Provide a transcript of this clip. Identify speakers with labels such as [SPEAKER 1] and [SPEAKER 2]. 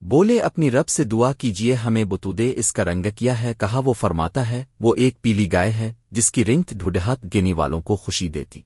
[SPEAKER 1] بولے، اپنی رب سے دعا کیجیے، ہمیں بتودے، اس کا رنگ کیا ہے؟ کہا، وہ فرماتا ہے، وہ ایک پیلی گائے ہے، جس کی رنگت ڈھڈہات گنی والوں کو خوشی دیتی۔